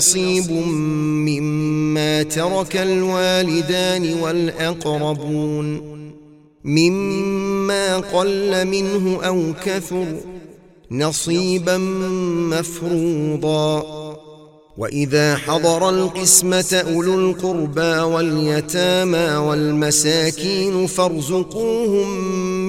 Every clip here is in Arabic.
نصيب مما ترك الوالدان والأقربون مما قل منه أو كثر نصيبا مفروضا وإذا حضر القسمة أولو القربى واليتامى والمساكين فارزقوهم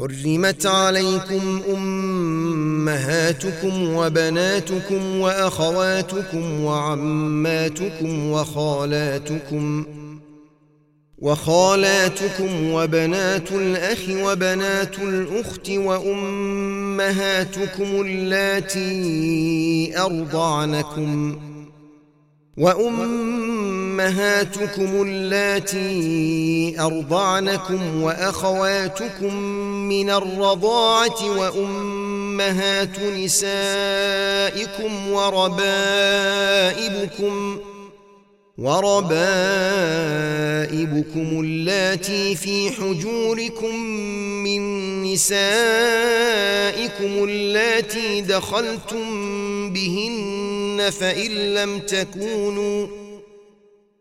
حرمت عليكم أمهاتكم وبناتكم وأخواتكم وعماتكم وخالاتكم وخالاتكم وبنات الأخ وبنات الأخت وأمهاتكم اللاتي أرضعنكم وأمهاتكم اللاتي أرضعنكم وأخواتكم من الرضاعة وأمهات نسائكم وربائبكم ۖ وربائبكم اللاتي في حجوركم من نسائكم اللاتي دخلتم بهن فإن لم تكونوا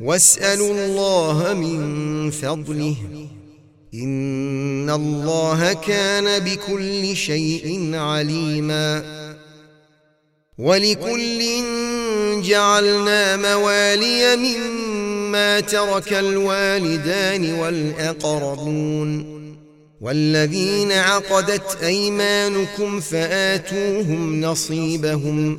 واسألوا الله من فضله. إن الله كان بكل شيء عليما. ولكل جعلنا موالي مما ترك الوالدان والأقربون. والذين عقدت أيمانكم فآتوهم نصيبهم.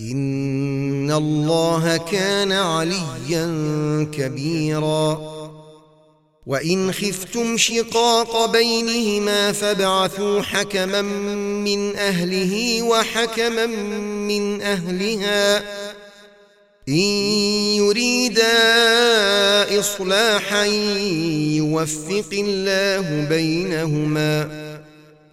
إن الله كان عليا كبيراً. وان خفتم شقاق بينهما فابعثوا حكما من اهله وحكما من اهلها. ان يريدا اصلاحا يوفق الله بينهما.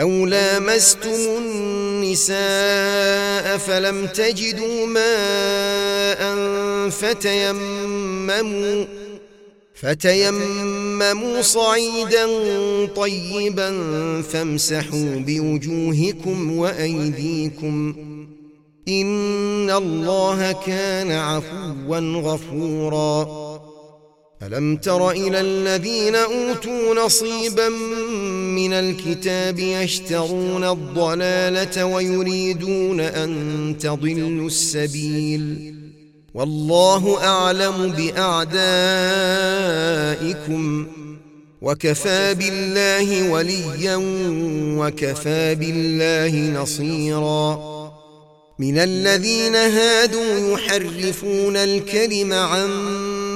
أو لامستم النساء فلم تجدوا ماء فتيمموا فتيمموا صعيدا طيبا فامسحوا بوجوهكم وايديكم ان الله كان عفوا غفورا الم تر إلى الذين اوتوا نصيبا من الكتاب يشترون الضلالة ويريدون أن تضلوا السبيل. والله أعلم بأعدائكم. وكفى بالله وليا وكفى بالله نصيرا. من الذين هادوا يحرفون الكلم عن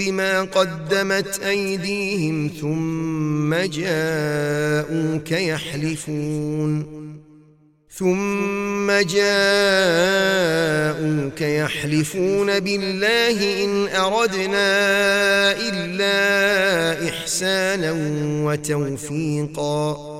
بما قدمت أيديهم ثم جاءوك يحلفون. ثم جاءوك يحلفون بالله إن أردنا إلا إحسانا وتوفيقا.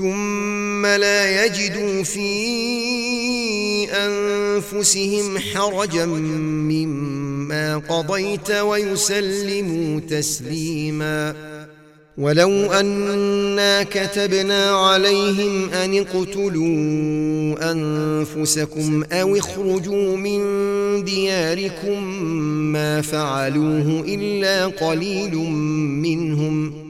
ثم لا يجدوا في أنفسهم حرجا مما قضيت ويسلموا تسليما. ولو أنا كتبنا عليهم أن اقتلوا أنفسكم أو اخرجوا من دياركم ما فعلوه إلا قليل منهم.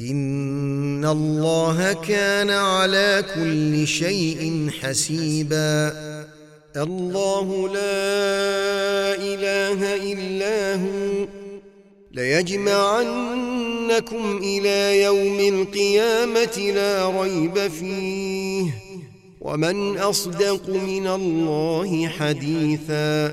إن الله كان على كل شيء حسيبا. الله لا إله إلا هو. ليجمعنكم إلى يوم القيامة لا ريب فيه. ومن أصدق من الله حديثا.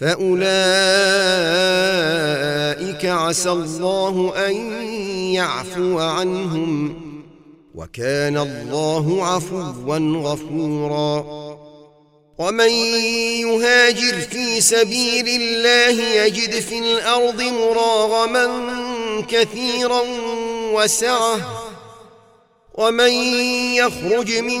فأولئك عسى الله أن يعفو عنهم وكان الله عفوا غفورا. ومن يهاجر في سبيل الله يجد في الأرض مراغما كثيرا وسعة. ومن يخرج من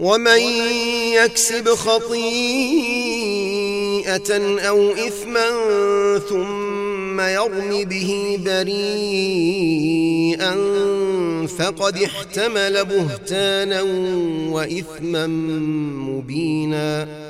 ومن يكسب خطيئة أو إثما ثم يرم به بريئا فقد احتمل بهتانا وإثما مبينا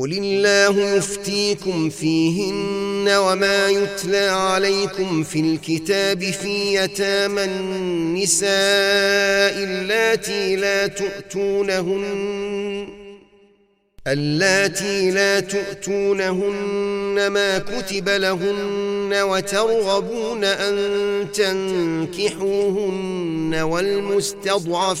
قل الله يفتيكم فيهن وما يتلى عليكم في الكتاب في يتامى النساء اللاتي لا تؤتونهن اللاتي لا تؤتونهن ما كتب لهن وترغبون أن تنكحوهن والمستضعفين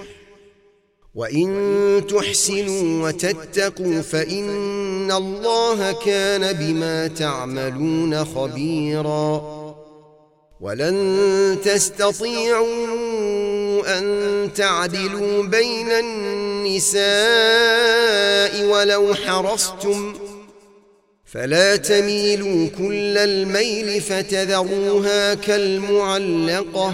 وإن تحسنوا وتتقوا فإن الله كان بما تعملون خبيرا. ولن تستطيعوا أن تعدلوا بين النساء ولو حرصتم. فلا تميلوا كل الميل فتذروها كالمعلقة.